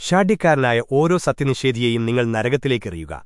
ഷാഢ്യക്കാരനായ ഓരോ സത്യനിഷേധിയെയും നിങ്ങൾ നരകത്തിലേക്കെറിയുക.